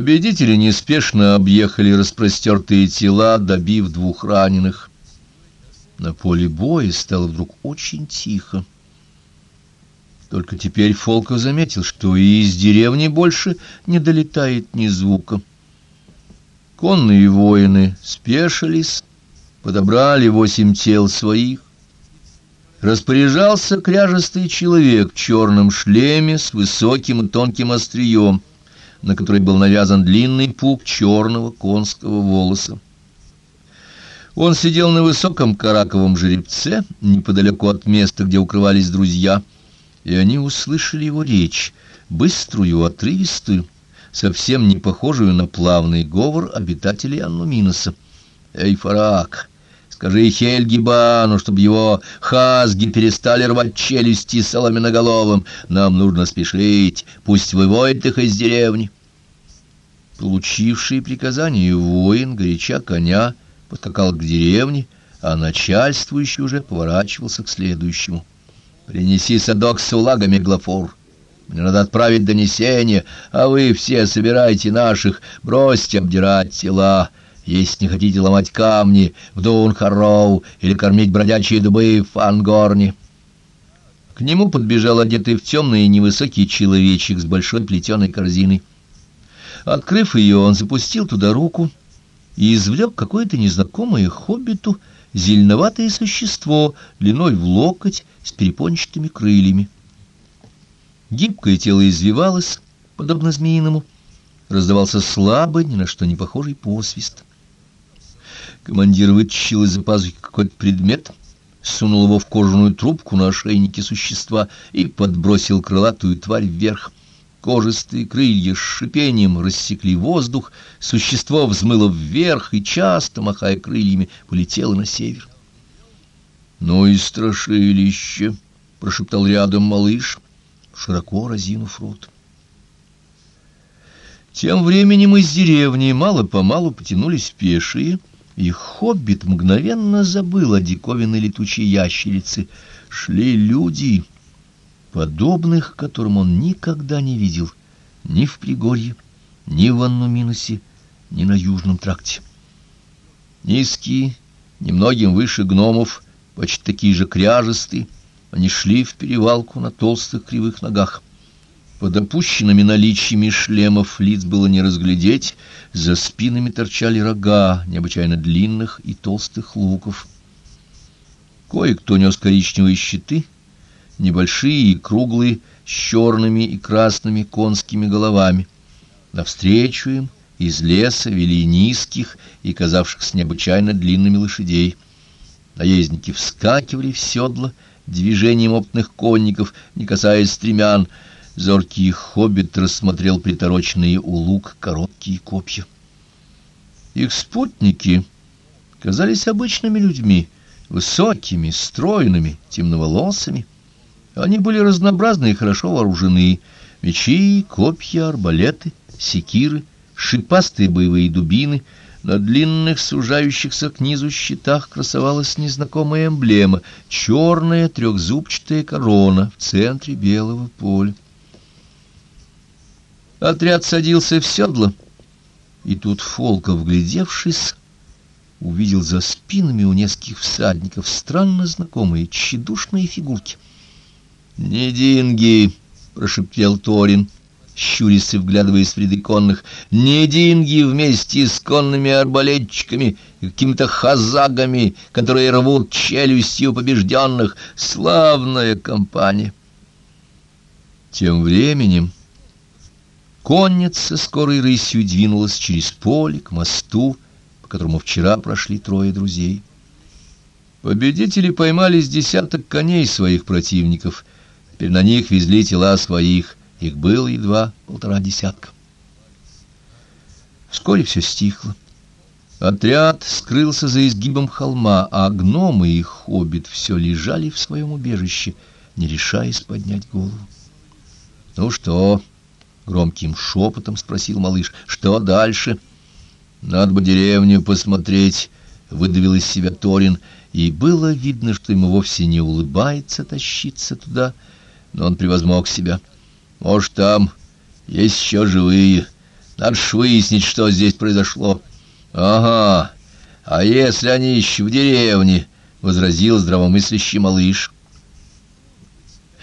Победители неспешно объехали распростертые тела, добив двух раненых. На поле боя стало вдруг очень тихо. Только теперь Фолков заметил, что и из деревни больше не долетает ни звука. Конные воины спешились, подобрали восемь тел своих. Распоряжался кряжестый человек в черном шлеме с высоким и тонким острием, на который был навязан длинный пук черного конского волоса. Он сидел на высоком караковом жеребце, неподалеку от места, где укрывались друзья, и они услышали его речь, быструю, отрывистую, совсем не похожую на плавный говор обитателей Аннуминоса. «Эй, Фарак, скажи Хельгибану, чтобы его хазги перестали рвать челюсти соломенноголовым. Нам нужно спешить, пусть выводит их из деревни». Получивший приказание воин, горяча коня, подскакал к деревне, а начальствующий уже поворачивался к следующему. «Принеси садок с улагами, Глафур. Мне надо отправить донесение, а вы все собирайте наших, бросьте обдирать тела, если не хотите ломать камни в Дунхароу или кормить бродячие дубы в Фангорне». К нему подбежал одетый в темный невысокий человечек с большой плетеной корзиной. Открыв ее, он запустил туда руку и извлек какое-то незнакомое хоббиту зеленоватое существо длиной в локоть с перепончатыми крыльями. Гибкое тело извивалось, подобно змеиному, раздавался слабый, ни на что не похожий посвист. Командир вытащил из-за пазухи какой-то предмет, сунул его в кожаную трубку на ошейнике существа и подбросил крылатую тварь вверх. Кожистые крылья с шипением рассекли воздух, существо взмыло вверх и, часто махая крыльями, полетело на север. «Ну и страшилище!» — прошептал рядом малыш, широко разинув рот. Тем временем из деревни мало-помалу потянулись пешие, и хоббит мгновенно забыл о диковинной летучей ящерице. Шли люди — подобных которым он никогда не видел ни в Пригорье, ни в Аннуминусе, ни на Южном тракте. Низкие, немногим выше гномов, почти такие же кряжестые, они шли в перевалку на толстых кривых ногах. Под опущенными наличиями шлемов лиц было не разглядеть, за спинами торчали рога необычайно длинных и толстых луков. Кое-кто нес коричневые щиты — небольшие и круглые, с черными и красными конскими головами. Навстречу им из леса вели низких и казавшихся необычайно длинными лошадей. Наездники вскакивали в седло движением опытных конников, не касаясь стремян. Зоркий хоббит рассмотрел притороченные у лук короткие копья. Их спутники казались обычными людьми, высокими, стройными, темноволосыми. Они были разнообразны и хорошо вооружены. Мечи, копья, арбалеты, секиры, шипастые боевые дубины. На длинных, сужающихся к низу щитах красовалась незнакомая эмблема — черная трехзубчатая корона в центре белого поля. Отряд садился в седло, и тут Фолков, вглядевшись, увидел за спинами у нескольких всадников странно знакомые тщедушные фигурки — «Не деньги!» — прошептал Торин, щурясь и вглядываясь в ряды конных. «Не деньги вместе с конными арбалетчиками и какими-то хазагами, которые рвут челюстью побежденных. Славная компания!» Тем временем конница скорой рысью двинулась через поле к мосту, по которому вчера прошли трое друзей. Победители поймали с десяток коней своих противников — Теперь на них везли тела своих, их было едва полтора десятка. Вскоре все стихло. Отряд скрылся за изгибом холма, а гномы и хоббит все лежали в своем убежище, не решаясь поднять голову. — Ну что? — громким шепотом спросил малыш. — Что дальше? — Надо бы деревню посмотреть, — выдавил из себя Торин, и было видно, что ему вовсе не улыбается тащиться туда, — но он превозмог себя. Может, там есть еще живые, Надо ж выяснить, что здесь произошло. — Ага, а если они еще в деревне? — возразил здравомыслящий малыш.